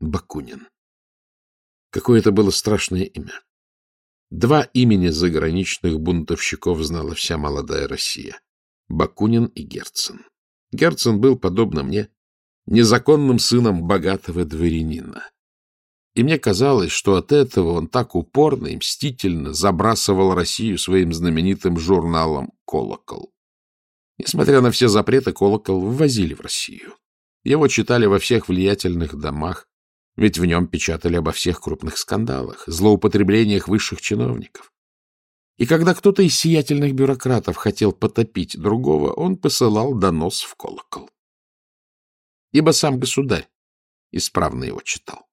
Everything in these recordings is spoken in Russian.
Бакунин. Какое это было страшное имя. Два имени заграничных бунтовщиков знала вся молодая Россия. Бакунин и Герцен. Герцен был, подобно мне, незаконным сыном богатого дворянина. И мне казалось, что от этого он так упорно и мстительно забрасывал Россию своим знаменитым журналом «Колокол». Несмотря на все запреты, «Колокол» ввозили в Россию. Его читали во всех влиятельных домах, ведь в нем печатали обо всех крупных скандалах, злоупотреблениях высших чиновников. И когда кто-то из сиятельных бюрократов хотел потопить другого, он посылал донос в колокол. Ибо сам государь исправно его читал.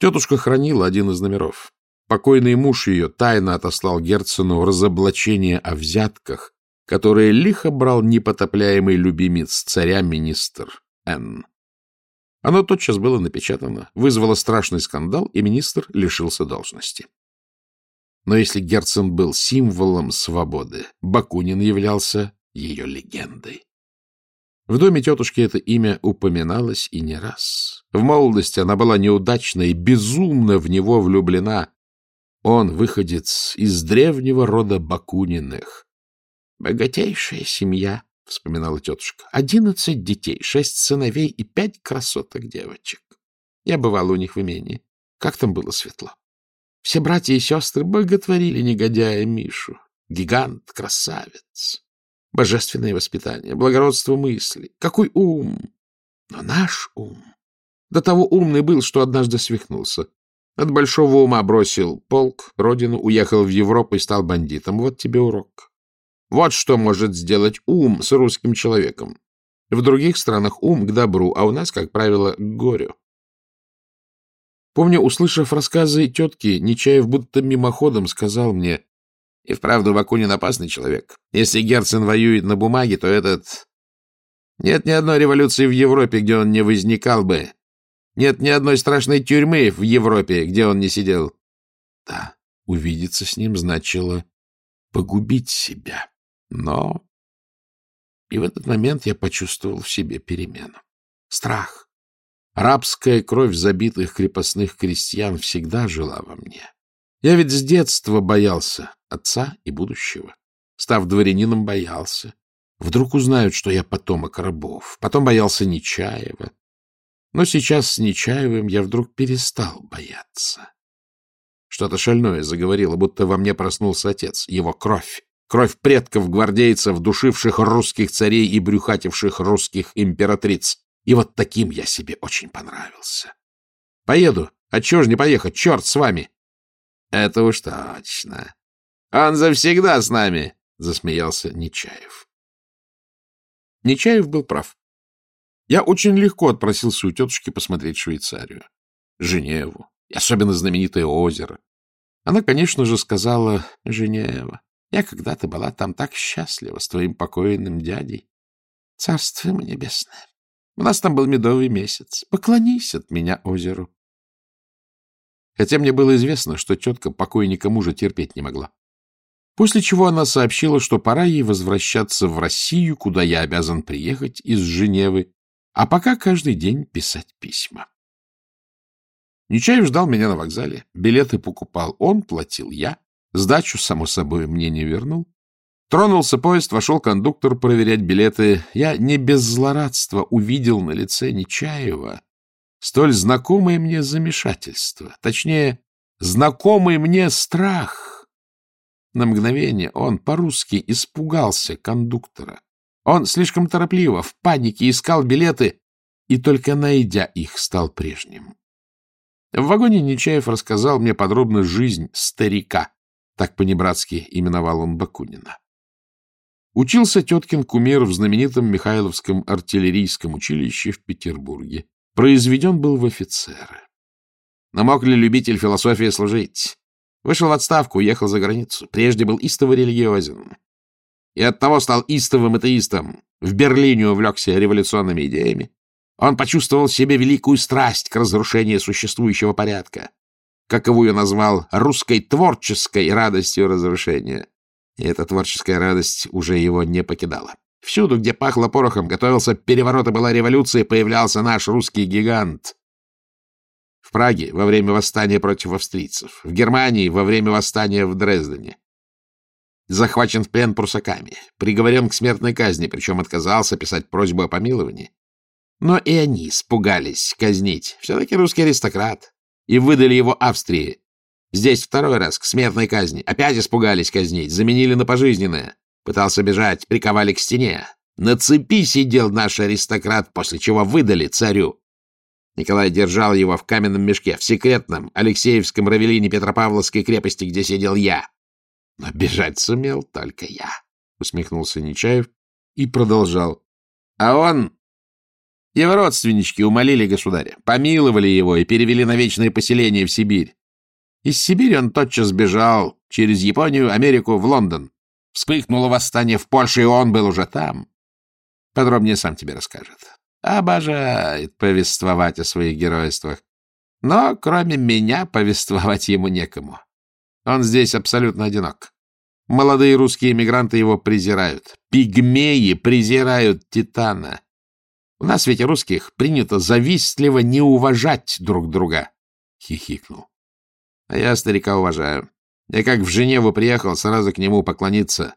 Тетушка хранила один из номеров. Покойный муж ее тайно отослал Герцену разоблачение о взятках, которые лихо брал непотопляемый любимец царя министр Н. Оно тотчас было напечатано, вызвало страшный скандал, и министр лишился должности. Но если Герцен был символом свободы, Бакунин являлся ее легендой. В доме тетушки это имя упоминалось и не раз. В молодости она была неудачна и безумно в него влюблена. Он выходец из древнего рода Бакуниных. Богатейшая семья, — вспоминала тетушка. — Одиннадцать детей, шесть сыновей и пять красоток девочек. Я бывала у них в имении. Как там было светло. Все братья и сестры боготворили негодяя Мишу. Гигант, красавец. Божественное воспитание, благородство мысли. Какой ум! Но наш ум... До того умный был, что однажды свихнулся. От большого ума бросил полк, родину, уехал в Европу и стал бандитом. Вот тебе урок. Вот что может сделать ум с русским человеком. В других странах ум к добру, а у нас, как правило, к горю. Помню, услышав рассказы тетки, Нечаев будто мимоходом сказал мне, и вправду Бакунин опасный человек. Если Герцен воюет на бумаге, то этот... Нет ни одной революции в Европе, где он не возникал бы. Нет ни одной страшной тюрьмы в Европе, где он не сидел. Да, увидеться с ним значило погубить себя. Но... И в этот момент я почувствовал в себе перемену. Страх. Рабская кровь забитых крепостных крестьян всегда жила во мне. Я ведь с детства боялся отца и будущего. Став дворянином, боялся. Вдруг узнают, что я потомок рабов. Потом боялся Нечаева. Но сейчас с Нечаевым я вдруг перестал бояться. Что-то шальное заговорило, будто во мне проснулся отец, его кровь. Кровь предков гвардейцев, душивших русских царей и брюхативших русских императриц. И вот таким я себе очень понравился. Поеду. А чего ж не поехать? Черт с вами! Это уж точно. Он завсегда с нами, — засмеялся Нечаев. Нечаев был прав. Я очень легко отпросился у тетушки посмотреть Швейцарию, Женеву, и особенно знаменитое озеро. Она, конечно же, сказала «Женева». Я когда-то была там так счастлива с твоим покойным дядей. Царство ему небесное. У нас там был медовый месяц. Поклонись от меня озеру. Хотя мне было известно, что тетка покойника мужа терпеть не могла. После чего она сообщила, что пора ей возвращаться в Россию, куда я обязан приехать из Женевы, а пока каждый день писать письма. Нечаев ждал меня на вокзале. Билеты покупал он, платил я. Сдачу, само собой, мне не вернул. Тронулся поезд, вошел кондуктор проверять билеты. Я не без злорадства увидел на лице Нечаева столь знакомое мне замешательство, точнее, знакомый мне страх. На мгновение он по-русски испугался кондуктора. Он слишком торопливо, в панике искал билеты и, только найдя их, стал прежним. В вагоне Нечаев рассказал мне подробно жизнь старика, так по-небратски именовал он Бакунина. Учился теткин кумир в знаменитом Михайловском артиллерийском училище в Петербурге. Произведен был в офицеры. Но мог ли любитель философии служить? Вышел в отставку, уехал за границу. Прежде был истово религиозен. И оттого стал истовым атеистом. В Берлине увлекся революционными идеями. Он почувствовал в себе великую страсть к разрушению существующего порядка каковую назвал русской творческой радостью разрушения. И эта творческая радость уже его не покидала. Всюду, где пахло порохом, готовился переворот и была революция, появлялся наш русский гигант. Праге во время восстания против австрийцев, в Германии во время восстания в Дрездене. Захвачен в плен прусаками, приговорен к смертной казни, причем отказался писать просьбу о помиловании. Но и они испугались казнить. Все-таки русский аристократ. И выдали его Австрии. Здесь второй раз к смертной казни. Опять испугались казнить, заменили на пожизненное. Пытался бежать, приковали к стене. На цепи сидел наш аристократ, после чего выдали царю. Николай держал его в каменном мешке, в секретном Алексеевском равелине Петропавловской крепости, где сидел я. Но бежать сумел только я, — усмехнулся Нечаев и продолжал. А он... Его родственнички умолили государя, помиловали его и перевели на вечное поселение в Сибирь. Из Сибири он тотчас бежал через Японию, Америку, в Лондон. Вспыхнуло восстание в Польше, и он был уже там. Подробнее сам тебе расскажет. Обожает повествовать о своих геройствах. Но кроме меня повествовать ему некому. Он здесь абсолютно одинок. Молодые русские эмигранты его презирают. Пигмеи презирают Титана. У нас ведь русских принято завистливо не уважать друг друга. Хихикнул. А я старика уважаю. Я как в Женеву приехал, сразу к нему поклониться.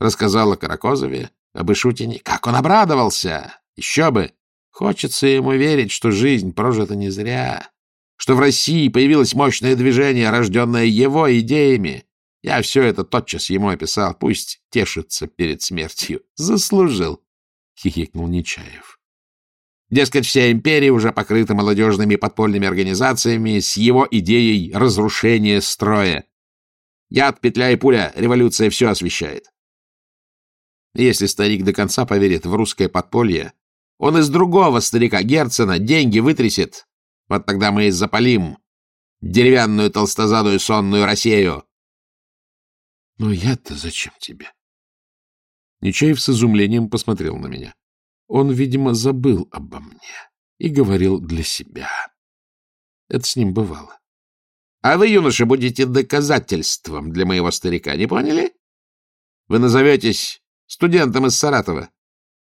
Рассказал о Каракозове, об Ишутине. Как он обрадовался! Еще бы! Хочется ему верить, что жизнь прожита не зря, что в России появилось мощное движение, рожденное его идеями. Я все это тотчас ему описал. Пусть тешится перед смертью. Заслужил, — хихикнул Нечаев. Дескать, вся империя уже покрыта молодежными подпольными организациями с его идеей разрушения строя. Яд, петля и пуля, революция все освещает. Если старик до конца поверит в русское подполье, он из другого старика Герцена деньги вытрясет. Вот тогда мы и запалим деревянную толстозадую сонную Россию. — Ну я-то зачем тебе? Нечаев с изумлением посмотрел на меня. Он, видимо, забыл обо мне и говорил для себя. Это с ним бывало. — А вы, юноша, будете доказательством для моего старика, не поняли? Вы назоветесь студентом из Саратова,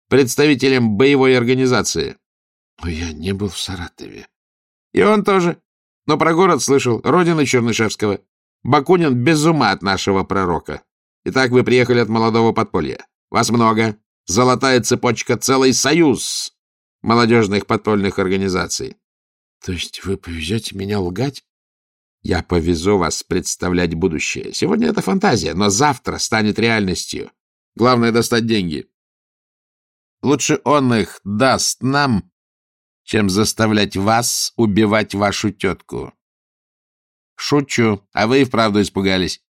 представителем боевой организации. Но я не был в Саратове. И он тоже. Но про город слышал, родина Чернышевского. Бакунин без ума от нашего пророка. Итак, вы приехали от молодого подполья. Вас много. Золотая цепочка, целый союз молодежных подпольных организаций. То есть вы повезете меня лгать? Я повезу вас представлять будущее. Сегодня это фантазия, но завтра станет реальностью. Главное — достать деньги. Лучше он их даст нам, чем заставлять вас убивать вашу тетку. Шучу, а вы и вправду испугались.